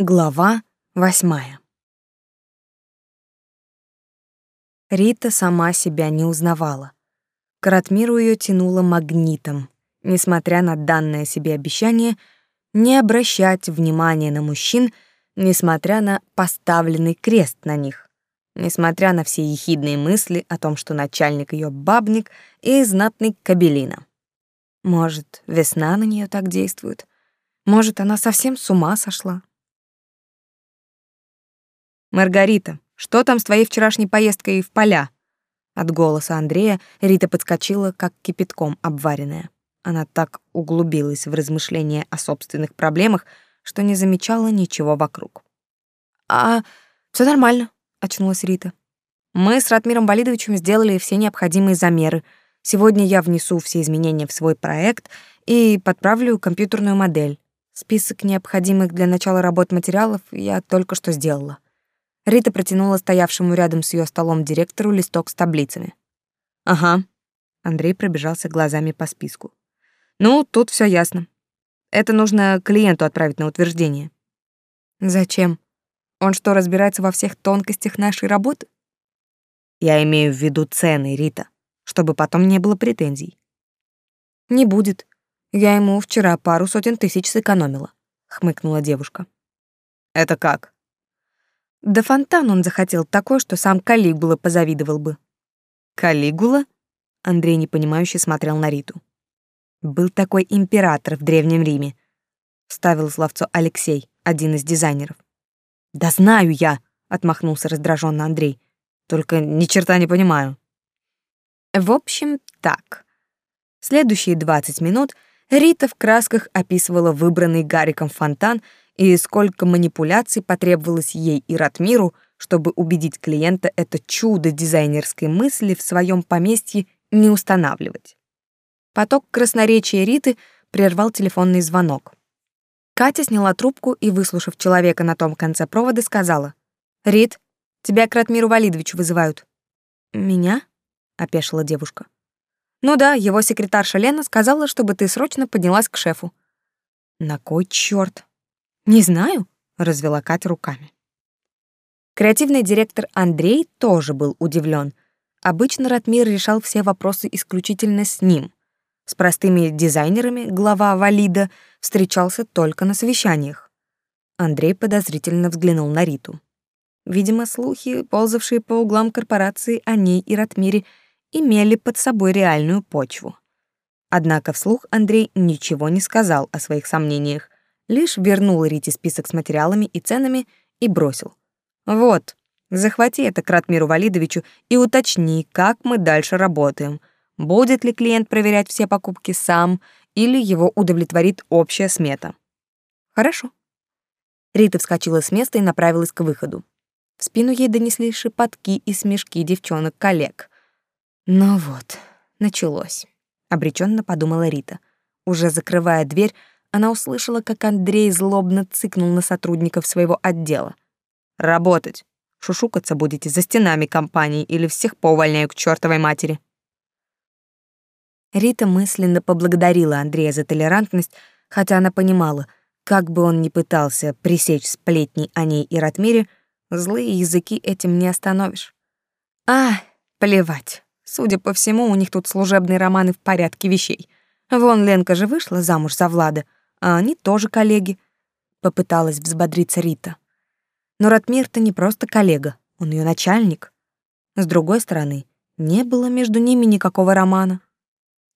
Глава восьмая. Рита сама себя не узнавала. К Ратмиру ее тянуло магнитом. Несмотря на данное себе обещание не обращать внимания на мужчин, несмотря на поставленный крест на них, несмотря на все ехидные мысли о том, что начальник ее бабник и знатный кабелина. Может, весна на нее так действует? Может, она совсем с ума сошла? «Маргарита, что там с твоей вчерашней поездкой в поля?» От голоса Андрея Рита подскочила, как кипятком обваренная. Она так углубилась в размышления о собственных проблемах, что не замечала ничего вокруг. «А, все нормально», — очнулась Рита. «Мы с Ратмиром Валидовичем сделали все необходимые замеры. Сегодня я внесу все изменения в свой проект и подправлю компьютерную модель. Список необходимых для начала работ материалов я только что сделала. Рита протянула стоявшему рядом с ее столом директору листок с таблицами. «Ага». Андрей пробежался глазами по списку. «Ну, тут все ясно. Это нужно клиенту отправить на утверждение». «Зачем? Он что, разбирается во всех тонкостях нашей работы?» «Я имею в виду цены, Рита, чтобы потом не было претензий». «Не будет. Я ему вчера пару сотен тысяч сэкономила», — хмыкнула девушка. «Это как?» Да фонтан он захотел такой, что сам Калигула позавидовал бы. Калигула? Андрей непонимающе смотрел на Риту. Был такой император в Древнем Риме. Вставил словцо Алексей, один из дизайнеров. Да знаю я, отмахнулся раздраженно Андрей. Только ни черта не понимаю. В общем, так. Следующие 20 минут Рита в красках описывала выбранный Гариком фонтан и сколько манипуляций потребовалось ей и Ратмиру, чтобы убедить клиента это чудо дизайнерской мысли в своем поместье не устанавливать. Поток красноречия Риты прервал телефонный звонок. Катя сняла трубку и, выслушав человека на том конце провода, сказала: "Рит, тебя к Ратмиру Валидовичу вызывают". "Меня?" опешила девушка. "Ну да, его секретарша Лена сказала, чтобы ты срочно поднялась к шефу". "На кой чёрт?" Не знаю, развела Катя руками. Креативный директор Андрей тоже был удивлен. Обычно Ратмир решал все вопросы исключительно с ним. С простыми дизайнерами глава Валида встречался только на совещаниях. Андрей подозрительно взглянул на Риту. Видимо, слухи, ползавшие по углам корпорации о ней и Ратмире, имели под собой реальную почву. Однако вслух Андрей ничего не сказал о своих сомнениях, лишь вернул Рите список с материалами и ценами и бросил. «Вот, захвати это к Ратмиру Валидовичу и уточни, как мы дальше работаем. Будет ли клиент проверять все покупки сам или его удовлетворит общая смета?» «Хорошо». Рита вскочила с места и направилась к выходу. В спину ей донесли шепотки и смешки девчонок-коллег. «Ну вот, началось», — обреченно подумала Рита. Уже закрывая дверь, она услышала, как Андрей злобно цыкнул на сотрудников своего отдела. «Работать! Шушукаться будете за стенами компании или всех поувольняю к чертовой матери!» Рита мысленно поблагодарила Андрея за толерантность, хотя она понимала, как бы он ни пытался пресечь сплетни о ней и Ратмире, злые языки этим не остановишь. А, плевать. Судя по всему, у них тут служебные романы в порядке вещей. Вон Ленка же вышла замуж за Влада, а они тоже коллеги. Попыталась взбодриться Рита. Но Ратмир-то не просто коллега, он ее начальник. С другой стороны, не было между ними никакого романа.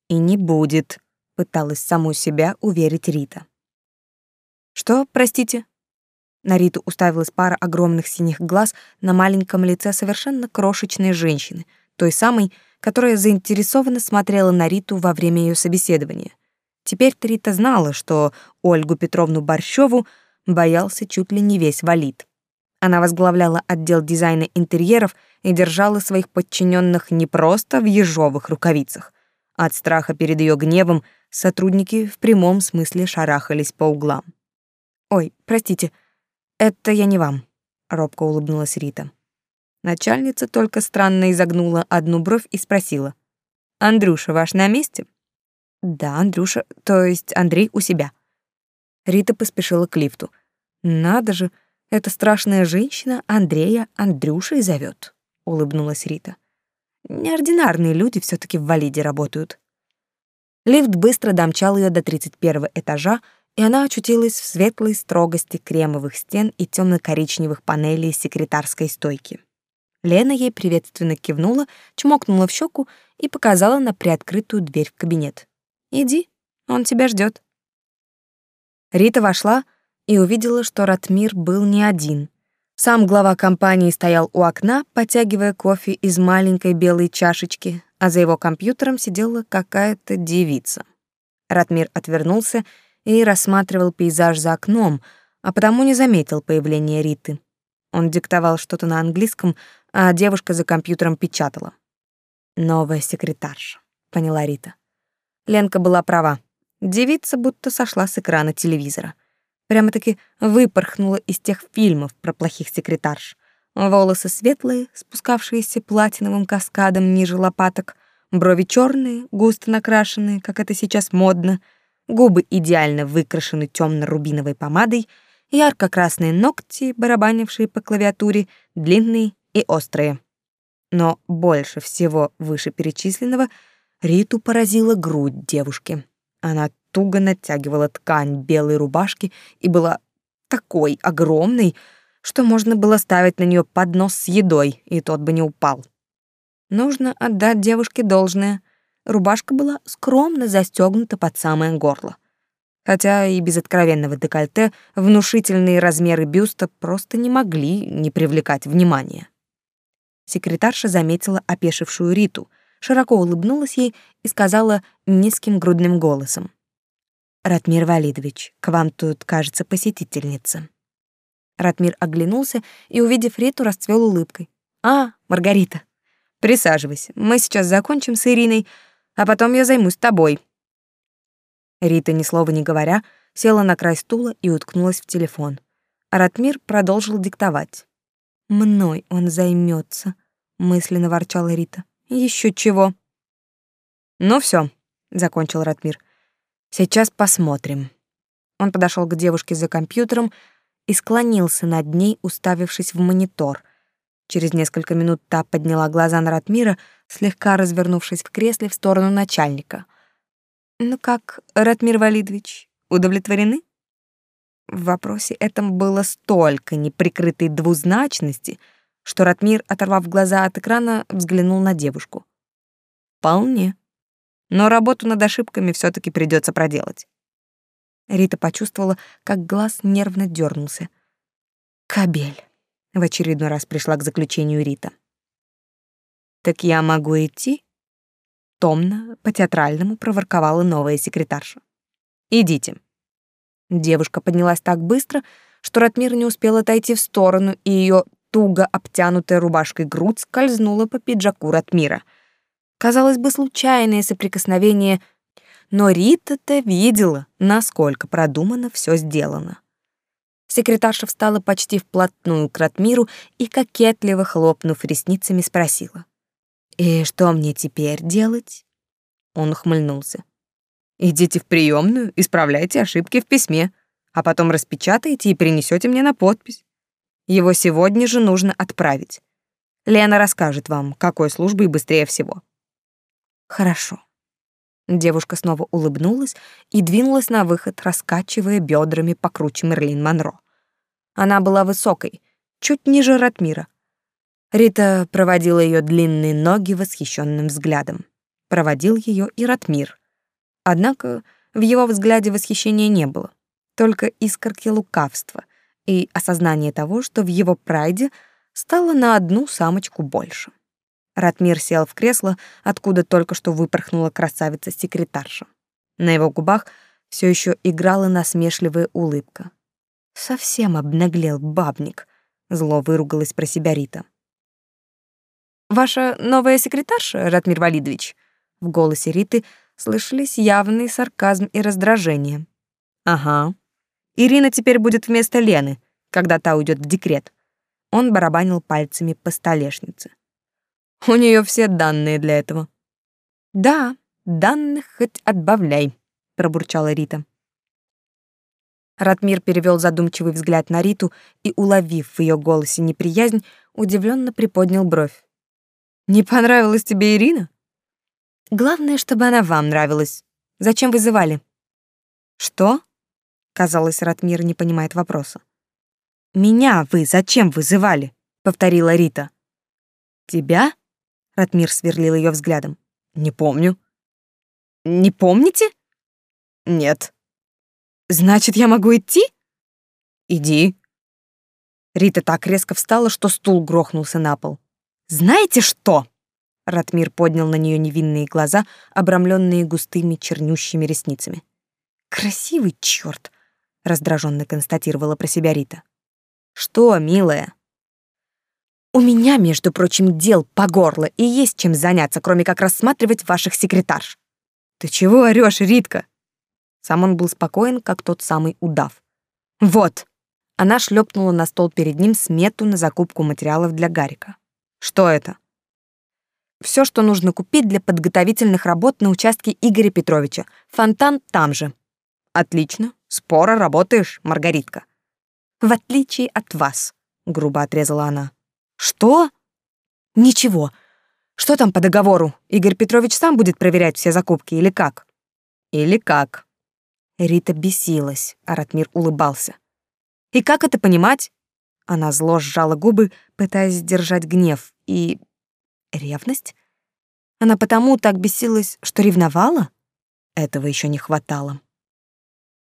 И не будет, пыталась саму себя уверить Рита. Что, простите? На Риту уставилась пара огромных синих глаз на маленьком лице совершенно крошечной женщины, той самой, которая заинтересованно смотрела на Риту во время ее собеседования. Теперь Трита знала, что Ольгу Петровну Борщеву боялся чуть ли не весь валит. Она возглавляла отдел дизайна интерьеров и держала своих подчиненных не просто в ежовых рукавицах. От страха перед ее гневом сотрудники в прямом смысле шарахались по углам. «Ой, простите, это я не вам», — робко улыбнулась Рита. Начальница только странно изогнула одну бровь и спросила. «Андрюша ваш на месте?» Да, Андрюша, то есть Андрей у себя. Рита поспешила к лифту. Надо же, эта страшная женщина Андрея Андрюшей зовет, улыбнулась Рита. Неординарные люди все таки в валиде работают. Лифт быстро домчал ее до 31 этажа, и она очутилась в светлой строгости кремовых стен и темно коричневых панелей секретарской стойки. Лена ей приветственно кивнула, чмокнула в щеку и показала на приоткрытую дверь в кабинет. «Иди, он тебя ждет. Рита вошла и увидела, что Ратмир был не один. Сам глава компании стоял у окна, потягивая кофе из маленькой белой чашечки, а за его компьютером сидела какая-то девица. Ратмир отвернулся и рассматривал пейзаж за окном, а потому не заметил появления Риты. Он диктовал что-то на английском, а девушка за компьютером печатала. «Новая секретарша», — поняла Рита. Ленка была права. Девица будто сошла с экрана телевизора. Прямо-таки выпорхнула из тех фильмов про плохих секретарш. Волосы светлые, спускавшиеся платиновым каскадом ниже лопаток, брови черные, густо накрашенные, как это сейчас модно, губы идеально выкрашены темно рубиновой помадой, ярко-красные ногти, барабанившие по клавиатуре, длинные и острые. Но больше всего вышеперечисленного Риту поразила грудь девушки. Она туго натягивала ткань белой рубашки и была такой огромной, что можно было ставить на нее поднос с едой, и тот бы не упал. Нужно отдать девушке должное. Рубашка была скромно застегнута под самое горло. Хотя и без откровенного декольте внушительные размеры бюста просто не могли не привлекать внимания. Секретарша заметила опешившую Риту, широко улыбнулась ей и сказала низким грудным голосом. «Ратмир Валидович, к вам тут, кажется, посетительница». Ратмир оглянулся и, увидев Риту, расцвел улыбкой. «А, Маргарита, присаживайся, мы сейчас закончим с Ириной, а потом я займусь тобой». Рита, ни слова не говоря, села на край стула и уткнулась в телефон. Ратмир продолжил диктовать. «Мной он займется», — мысленно ворчала Рита. Еще чего. Ну все, закончил Ратмир. Сейчас посмотрим. Он подошел к девушке за компьютером и склонился над ней, уставившись в монитор. Через несколько минут та подняла глаза на Ратмира, слегка развернувшись в кресле в сторону начальника. «Ну как, Ратмир Валидович, удовлетворены?» В вопросе этом было столько неприкрытой двузначности — что Ратмир, оторвав глаза от экрана, взглянул на девушку. Вполне. Но работу над ошибками все таки придется проделать. Рита почувствовала, как глаз нервно дернулся. Кабель. В очередной раз пришла к заключению Рита. Так я могу идти? Томно, по-театральному проворковала новая секретарша. Идите. Девушка поднялась так быстро, что Ратмир не успел отойти в сторону, и ее туго обтянутая рубашкой грудь скользнула по пиджаку Ратмира. Казалось бы, случайное соприкосновение, но Рита-то видела, насколько продуманно все сделано. Секретарша встала почти вплотную к Ратмиру и, кокетливо хлопнув ресницами, спросила. «И что мне теперь делать?» Он ухмыльнулся. «Идите в приемную, исправляйте ошибки в письме, а потом распечатайте и принесете мне на подпись. Его сегодня же нужно отправить. Лена расскажет вам, какой службой быстрее всего. Хорошо. Девушка снова улыбнулась и двинулась на выход, раскачивая бедрами покруче Мерлин Монро. Она была высокой, чуть ниже Ратмира. Рита проводила ее длинные ноги восхищенным взглядом. Проводил ее и Ратмир. Однако в его взгляде восхищения не было, только искорки лукавства — и осознание того, что в его прайде стало на одну самочку больше. Ратмир сел в кресло, откуда только что выпорхнула красавица-секретарша. На его губах все еще играла насмешливая улыбка. Совсем обнаглел бабник, зло выругалась про себя Рита. Ваша новая секретарша, Ратмир Валидович? В голосе Риты слышались явный сарказм и раздражение. Ага, Ирина теперь будет вместо Лены, когда та уйдет в декрет. Он барабанил пальцами по столешнице. У нее все данные для этого. Да, данных хоть отбавляй, пробурчала Рита. Ратмир перевел задумчивый взгляд на Риту и, уловив в ее голосе неприязнь, удивленно приподнял бровь. «Не понравилась тебе Ирина?» «Главное, чтобы она вам нравилась. Зачем вызывали?» «Что?» — казалось, Ратмир не понимает вопроса. «Меня вы зачем вызывали?» — повторила Рита. «Тебя?» — Ратмир сверлил ее взглядом. «Не помню». «Не помните?» «Нет». Значит, я могу идти? Иди. Рита так резко встала, что стул грохнулся на пол. Знаете что? Ратмир поднял на нее невинные глаза, обрамленные густыми чернющими ресницами. Красивый черт, раздраженно констатировала про себя Рита. Что, милая? У меня, между прочим, дел по горло, и есть чем заняться, кроме как рассматривать ваших секретарш. Ты чего орешь, Ритка? Сам он был спокоен, как тот самый удав. «Вот!» Она шлепнула на стол перед ним смету на закупку материалов для Гарика. «Что это?» Все, что нужно купить для подготовительных работ на участке Игоря Петровича. Фонтан там же». «Отлично. Споро работаешь, Маргаритка». «В отличие от вас», — грубо отрезала она. «Что?» «Ничего. Что там по договору? Игорь Петрович сам будет проверять все закупки или как?» «Или как?» Рита бесилась, а Ратмир улыбался. «И как это понимать?» Она зло сжала губы, пытаясь сдержать гнев и... ревность? Она потому так бесилась, что ревновала? Этого еще не хватало.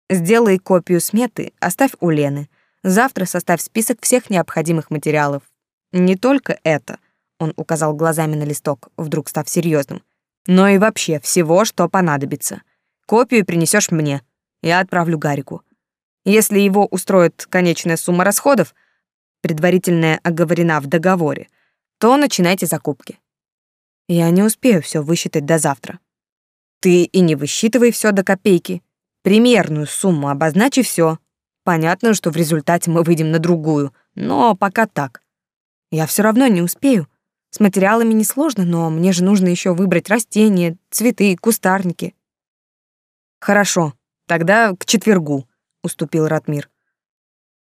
Сделай копию сметы, оставь у Лены. Завтра составь список всех необходимых материалов. Не только это, он указал глазами на листок, вдруг став серьезным, но и вообще всего, что понадобится. Копию принесешь мне. Я отправлю Гарику. Если его устроит конечная сумма расходов, предварительная оговорена в договоре, то начинайте закупки. Я не успею все высчитать до завтра. Ты и не высчитывай все до копейки. Примерную сумму обозначи все. Понятно, что в результате мы выйдем на другую, но пока так. Я все равно не успею. С материалами несложно, но мне же нужно еще выбрать растения, цветы, кустарники. Хорошо, Тогда к четвергу, уступил Ратмир.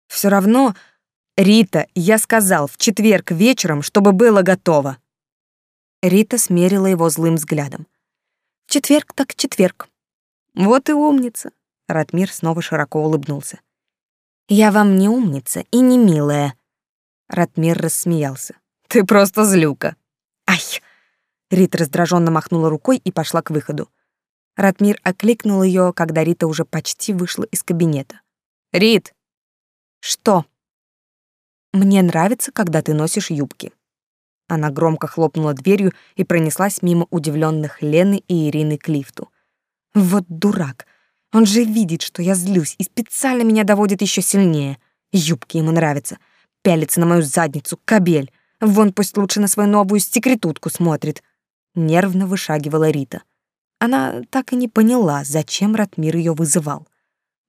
Все равно, Рита, я сказал в четверг вечером, чтобы было готово. Рита смерила его злым взглядом. Четверг так четверг. Вот и умница. Ратмир снова широко улыбнулся. Я вам не умница и не милая. Ратмир рассмеялся. Ты просто злюка. Ай! Рита раздраженно махнула рукой и пошла к выходу. Ратмир окликнул ее, когда Рита уже почти вышла из кабинета. «Рит!» «Что?» «Мне нравится, когда ты носишь юбки». Она громко хлопнула дверью и пронеслась мимо удивленных Лены и Ирины к лифту. «Вот дурак! Он же видит, что я злюсь, и специально меня доводит еще сильнее. Юбки ему нравятся. Пялится на мою задницу, кабель. Вон пусть лучше на свою новую секретутку смотрит». Нервно вышагивала Рита. Она так и не поняла, зачем Ратмир ее вызывал.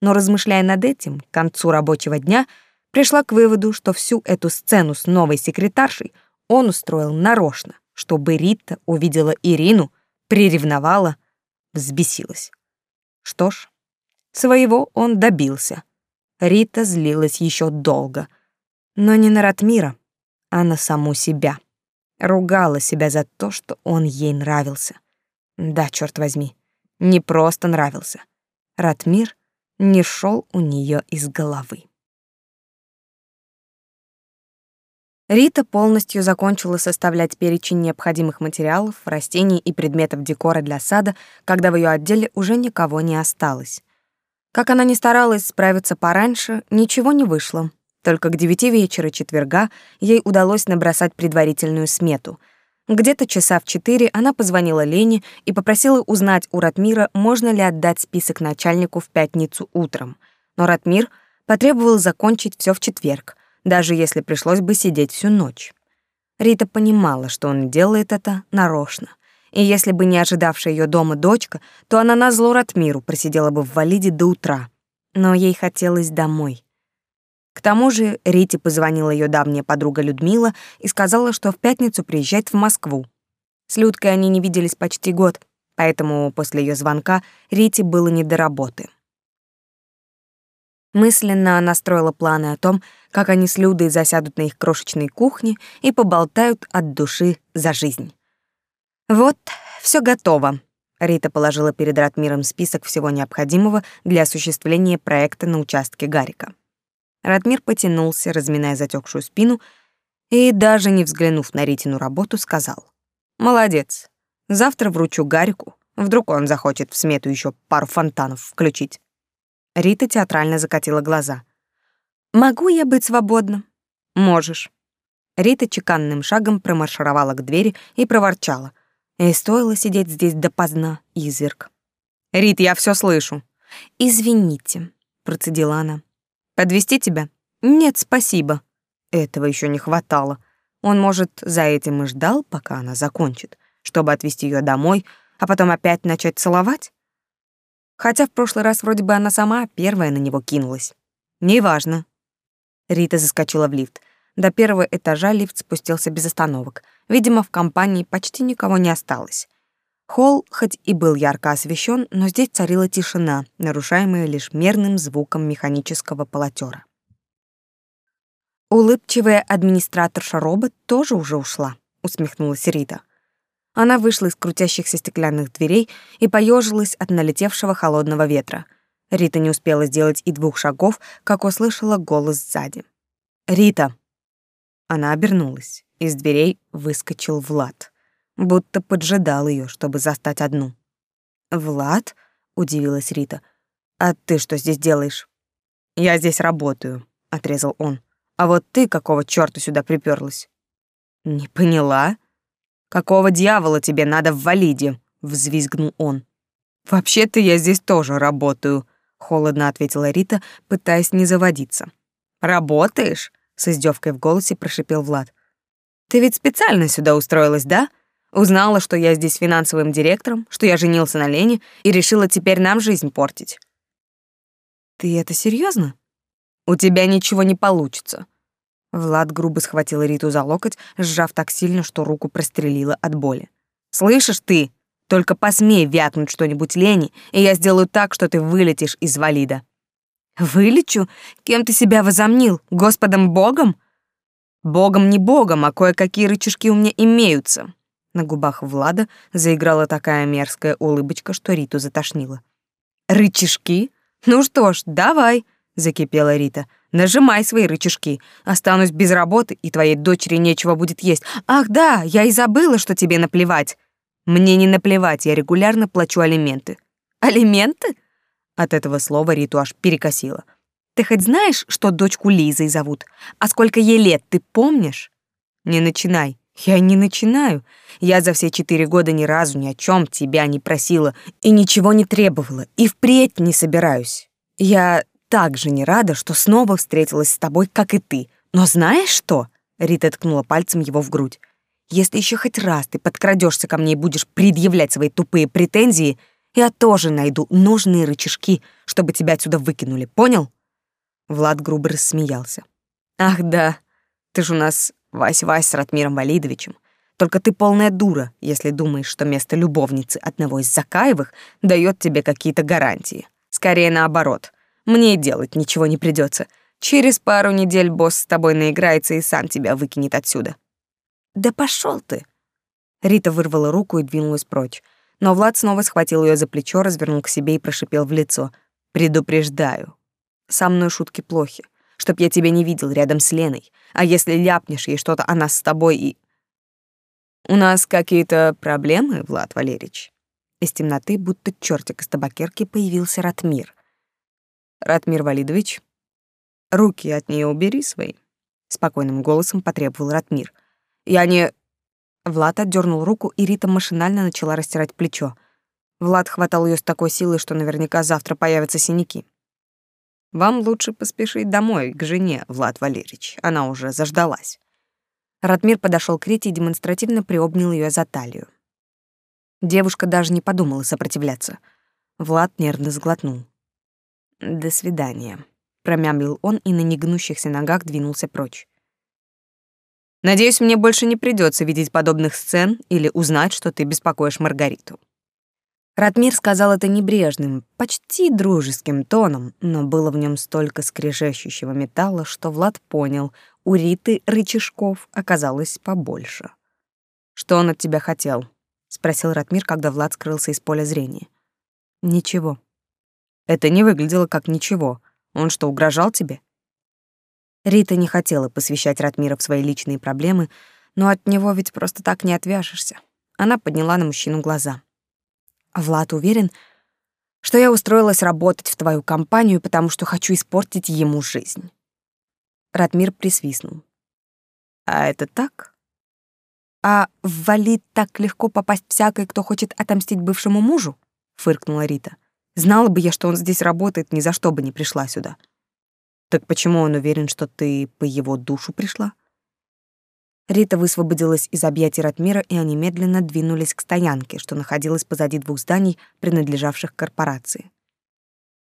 Но размышляя над этим, к концу рабочего дня пришла к выводу, что всю эту сцену с новой секретаршей он устроил нарочно, чтобы Рита увидела Ирину, приревновала, взбесилась. Что ж, своего он добился. Рита злилась еще долго, но не на Ратмира, а на саму себя. Ругала себя за то, что он ей нравился. Да, черт возьми, не просто нравился. Ратмир не шел у нее из головы. Рита полностью закончила составлять перечень необходимых материалов, растений и предметов декора для сада, когда в ее отделе уже никого не осталось. Как она ни старалась справиться пораньше, ничего не вышло. Только к девяти вечера четверга ей удалось набросать предварительную смету — где-то часа в четыре она позвонила Лене и попросила узнать у Ратмира, можно ли отдать список начальнику в пятницу утром. Но Ратмир потребовал закончить все в четверг, даже если пришлось бы сидеть всю ночь. Рита понимала, что он делает это нарочно. И если бы не ожидавшая ее дома дочка, то она назло Ратмиру просидела бы в валиде до утра. Но ей хотелось домой. К тому же Рите позвонила ее давняя подруга Людмила и сказала, что в пятницу приезжает в Москву. С Людкой они не виделись почти год, поэтому после ее звонка Рите было не до работы. Мысленно она строила планы о том, как они с Людой засядут на их крошечной кухне и поболтают от души за жизнь. Вот, все готово. Рита положила перед Ратмиром список всего необходимого для осуществления проекта на участке Гарика. Ратмир потянулся, разминая затекшую спину, и, даже не взглянув на Ритину работу, сказал. «Молодец. Завтра вручу Гарику. Вдруг он захочет в смету еще пару фонтанов включить». Рита театрально закатила глаза. «Могу я быть свободна?» «Можешь». Рита чеканным шагом промаршировала к двери и проворчала. И стоило сидеть здесь допоздна, изверг. «Рит, я все слышу». «Извините», — процедила она. Подвести тебя? Нет, спасибо. Этого еще не хватало. Он, может, за этим и ждал, пока она закончит, чтобы отвезти ее домой, а потом опять начать целовать? Хотя в прошлый раз вроде бы она сама первая на него кинулась. Неважно. Рита заскочила в лифт. До первого этажа лифт спустился без остановок. Видимо, в компании почти никого не осталось. Холл хоть и был ярко освещен, но здесь царила тишина, нарушаемая лишь мерным звуком механического полотера. Улыбчивая администраторша робот тоже уже ушла, усмехнулась Рита. Она вышла из крутящихся стеклянных дверей и поежилась от налетевшего холодного ветра. Рита не успела сделать и двух шагов, как услышала голос сзади. «Рита!» Она обернулась. Из дверей выскочил Влад будто поджидал ее, чтобы застать одну. «Влад?» — удивилась Рита. «А ты что здесь делаешь?» «Я здесь работаю», — отрезал он. «А вот ты какого чёрта сюда приперлась?» «Не поняла?» «Какого дьявола тебе надо в Валиде?» — взвизгнул он. «Вообще-то я здесь тоже работаю», — холодно ответила Рита, пытаясь не заводиться. «Работаешь?» — с издевкой в голосе прошипел Влад. «Ты ведь специально сюда устроилась, да? Узнала, что я здесь финансовым директором, что я женился на Лене и решила теперь нам жизнь портить. Ты это серьезно? У тебя ничего не получится. Влад грубо схватил Риту за локоть, сжав так сильно, что руку прострелила от боли. Слышишь ты? Только посмей вякнуть что-нибудь Лене, и я сделаю так, что ты вылетишь из валида. Вылечу? Кем ты себя возомнил? Господом Богом? Богом не Богом, а кое-какие рычажки у меня имеются. На губах Влада заиграла такая мерзкая улыбочка, что Риту затошнило. «Рычажки? Ну что ж, давай!» — закипела Рита. «Нажимай свои рычажки. Останусь без работы, и твоей дочери нечего будет есть. Ах да, я и забыла, что тебе наплевать. Мне не наплевать, я регулярно плачу алименты». «Алименты?» От этого слова Риту аж перекосила. «Ты хоть знаешь, что дочку Лизой зовут? А сколько ей лет, ты помнишь?» «Не начинай. Я не начинаю. Я за все четыре года ни разу ни о чем тебя не просила и ничего не требовала, и впредь не собираюсь. Я так же не рада, что снова встретилась с тобой, как и ты. Но знаешь что? Рита ткнула пальцем его в грудь. Если еще хоть раз ты подкрадешься ко мне и будешь предъявлять свои тупые претензии, я тоже найду нужные рычажки, чтобы тебя отсюда выкинули, понял? Влад грубо рассмеялся. Ах да, ты ж у нас Вась-Вась с Ратмиром Валидовичем. Только ты полная дура, если думаешь, что место любовницы одного из Закаевых дает тебе какие-то гарантии. Скорее наоборот. Мне и делать ничего не придется. Через пару недель босс с тобой наиграется и сам тебя выкинет отсюда. Да пошел ты. Рита вырвала руку и двинулась прочь. Но Влад снова схватил ее за плечо, развернул к себе и прошипел в лицо. «Предупреждаю. Со мной шутки плохи чтоб я тебя не видел рядом с Леной. А если ляпнешь ей что-то о нас с тобой и... У нас какие-то проблемы, Влад Валерьевич? Из темноты, будто чертик из табакерки, появился Ратмир. Ратмир Валидович, руки от нее убери свои. Спокойным голосом потребовал Ратмир. Я не... Влад отдернул руку, и Рита машинально начала растирать плечо. Влад хватал ее с такой силой, что наверняка завтра появятся синяки. Вам лучше поспешить домой, к жене, Влад Валерьевич. Она уже заждалась. Ратмир подошел к Рите и демонстративно приобнял ее за талию. Девушка даже не подумала сопротивляться. Влад нервно сглотнул. «До свидания», — промямлил он и на негнущихся ногах двинулся прочь. «Надеюсь, мне больше не придется видеть подобных сцен или узнать, что ты беспокоишь Маргариту». Ратмир сказал это небрежным, почти дружеским тоном, но было в нем столько скрежещущего металла, что Влад понял, у Риты рычажков оказалось побольше. «Что он от тебя хотел?» — спросил Ратмир, когда Влад скрылся из поля зрения. «Ничего». «Это не выглядело как ничего. Он что, угрожал тебе?» Рита не хотела посвящать Ратмира в свои личные проблемы, но от него ведь просто так не отвяжешься. Она подняла на мужчину глаза. Влад уверен, что я устроилась работать в твою компанию, потому что хочу испортить ему жизнь. Ратмир присвистнул. А это так? А в Валид так легко попасть всякой, кто хочет отомстить бывшему мужу? Фыркнула Рита. Знала бы я, что он здесь работает, ни за что бы не пришла сюда. Так почему он уверен, что ты по его душу пришла? Рита высвободилась из объятий Ратмира, и они медленно двинулись к стоянке, что находилась позади двух зданий, принадлежавших корпорации.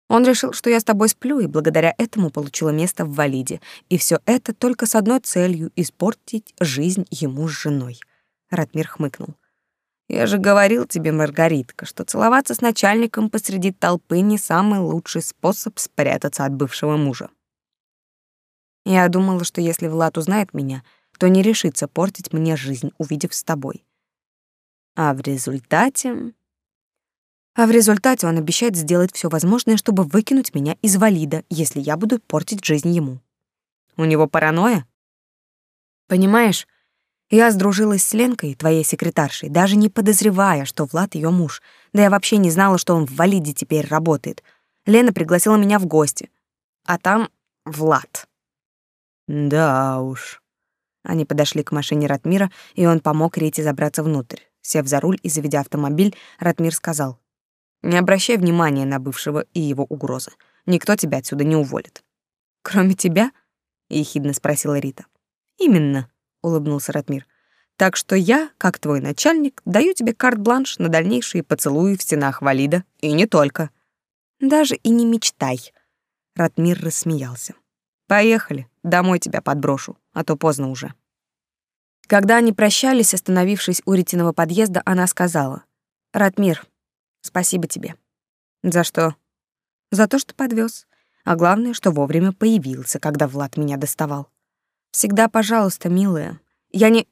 Он решил, что я с тобой сплю, и благодаря этому получила место в Валиде. И все это только с одной целью — испортить жизнь ему с женой. Ратмир хмыкнул. «Я же говорил тебе, Маргаритка, что целоваться с начальником посреди толпы не самый лучший способ спрятаться от бывшего мужа». Я думала, что если Влад узнает меня — то не решится портить мне жизнь, увидев с тобой. А в результате... А в результате он обещает сделать все возможное, чтобы выкинуть меня из валида, если я буду портить жизнь ему. У него паранойя? Понимаешь, я сдружилась с Ленкой, твоей секретаршей, даже не подозревая, что Влад ее муж. Да я вообще не знала, что он в валиде теперь работает. Лена пригласила меня в гости. А там Влад. Да уж. Они подошли к машине Ратмира, и он помог Рите забраться внутрь. Сев за руль и заведя автомобиль, Ратмир сказал: "Не обращай внимания на бывшего и его угрозы. Никто тебя отсюда не уволит". "Кроме тебя?" ехидно спросила Рита. "Именно", улыбнулся Ратмир. "Так что я, как твой начальник, даю тебе карт-бланш на дальнейшие поцелуи в стенах Валида, и не только. Даже и не мечтай". Ратмир рассмеялся. Поехали, домой тебя подброшу, а то поздно уже. Когда они прощались, остановившись у Ритиного подъезда, она сказала: "Ратмир, спасибо тебе". "За что?" "За то, что подвез, а главное, что вовремя появился, когда Влад меня доставал. Всегда, пожалуйста, милая. Я не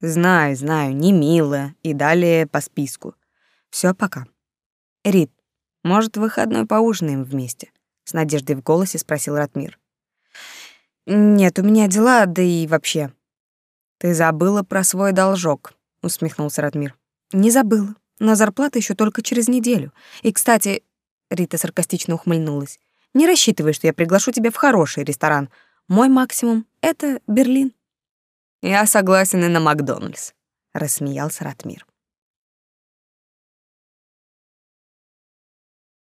знаю, знаю, не милая и далее по списку. Все, пока. Рит, может, в выходной поужинаем вместе? С надеждой в голосе спросил Ратмир. Нет, у меня дела, да и вообще. Ты забыла про свой должок, усмехнулся Ратмир. Не забыла, но зарплата еще только через неделю. И, кстати, Рита саркастично ухмыльнулась. Не рассчитывай, что я приглашу тебя в хороший ресторан. Мой максимум это Берлин. Я согласен и на Макдональдс, рассмеялся Ратмир.